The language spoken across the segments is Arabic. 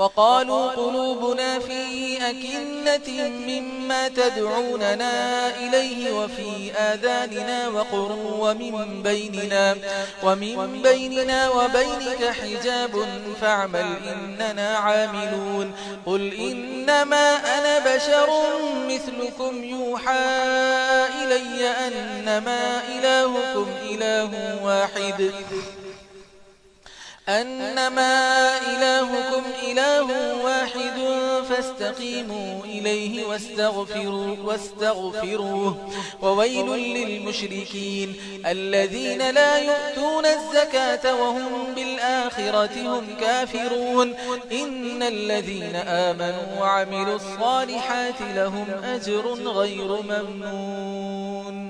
وقالوا قلوبنا في أكنة مما تدعوننا إليه وفي آذاننا وقر ومن بيننا, ومن بيننا وبينك حجاب فاعمل إننا عاملون قل إنما أنا بشر مثلكم يوحى إلي أنما إلهكم إله واحد أنما إلهكم إله واحد فاستقيموا إليه واستغفروا واستغفروه. وويل للمشركين الذين لا يؤتون الزكاة وهم بالآخرة هم كافرون. إن الذين آمنوا وعملوا الصالحات لهم أجر غير ممنون.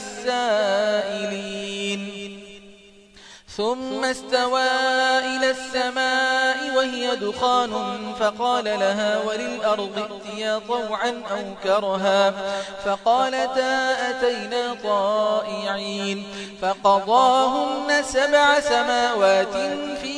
السائلين. ثم استوى إلى السماء وهي دخان فقال لها وللأرض اتيا طوعا أو كرها. فقالتا أتينا طائعين. فقضاهن سبع سماوات في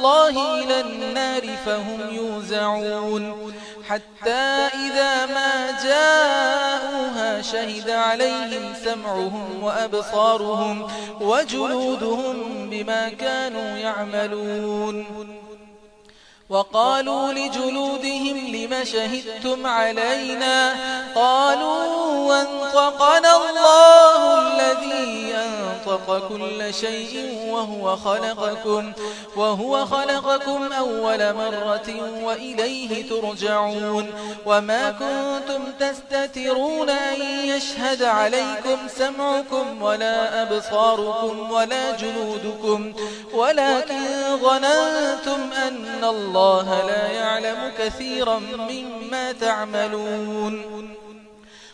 الله إلى النار فهم يوزعون. حتى إذا ما جاءوها شهد عليهم سمعهم وأبصارهم وجلودهم بما كانوا يعملون. وقالوا لجلودهم لما شهدتم علينا؟ قالوا وانطقنا الله خلق كل شيء وهو خلقكم وهو خلقكم أول مرة وإليه ترجعون. وما كنتم تستترون أن يشهد عليكم سمعكم ولا أبصاركم ولا جنودكم ولكن ظننتم أن الله لا يعلم كثيرا مما تعملون.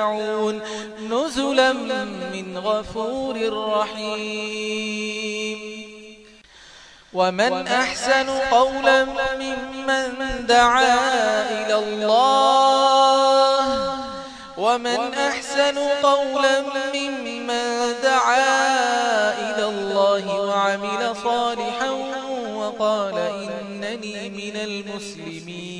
يصدعون نزلا من غفور رحيم. ومن أحسن قولا ممن دعا إلى الله. ومن أحسن قولا ممن دعا إلى الله وعمل صالحا وقال إنني من المسلمين.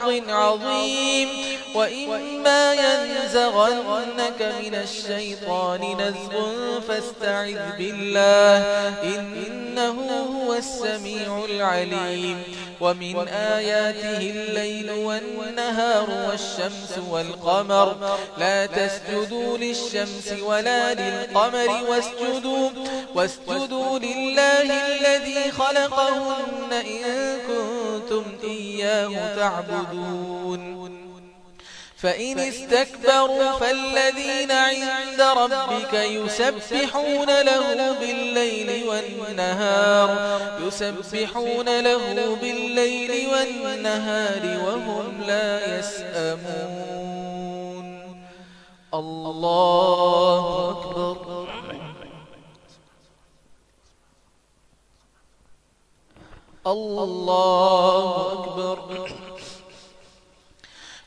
حظ عظيم وإما ينزغنك من الشيطان نزغ فاستعذ بالله إنه هو السميع العليم ومن آياته الليل والنهار والشمس والقمر لا تسجدوا للشمس ولا للقمر واسجدوا, واسجدوا لله الذي خلقهن إن كنتم إياه تعبدون فإن استكبروا فالذين عند ربك يسبحون له بالليل والنهار يسبحون له بالليل والنهار وهم لا يسأمون الله أكبر الله أكبر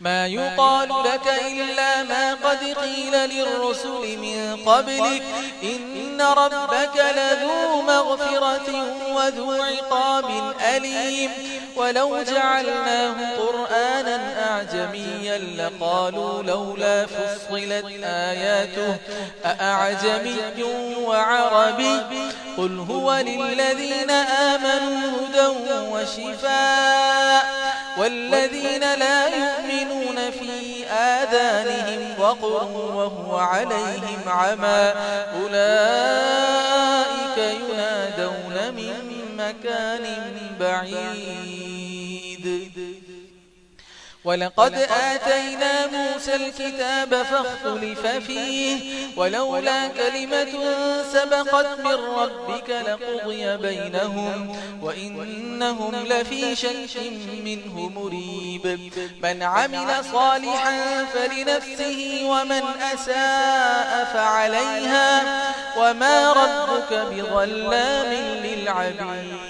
ما يقال لك إلا ما قد قيل للرسل من قبلك. إن ربك لذو مغفرة وذو عقاب أليم. ولو جعلناه قرآنا أعجميا لقالوا لولا فصلت آياته. أأعجمي وعربي؟ قل هو للذين آمنوا هدى وشفاء. والذين لا يؤمنون آذانهم وقر وهو عليهم عما أولئك ينادون من مكان بعيد. ولقد آتينا موسى الكتاب فاختلف فيه. ولولا كلمة سبقت من ربك لقضي بينهم. وإنهم لفي شيش منه مريب. من عمل صالحا فلنفسه ومن أساء فعليها. وما ربك بظلام للعبيد.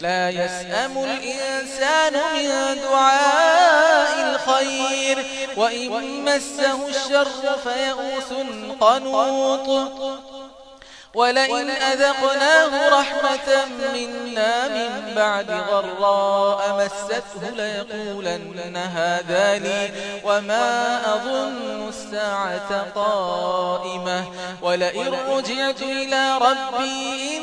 لا يسأم الإنسان من دعاء الخير وإن مسه الشر فيئوس قنوط. ولئن أذقناه رحمة منا من بعد غراء مسته ليقولن هذا لي وما أظن الساعة قائمة. ولئن رجعت إلى ربي إن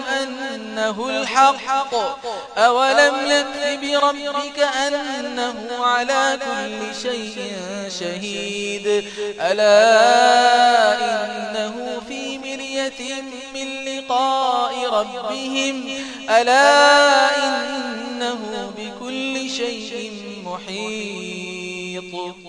أنه الحق؟ أولم يكف بربك أنه على كل شيء شهيد؟ ألا إنه في مرية من لقاء ربهم؟ ألا إنه بكل شيء محيط؟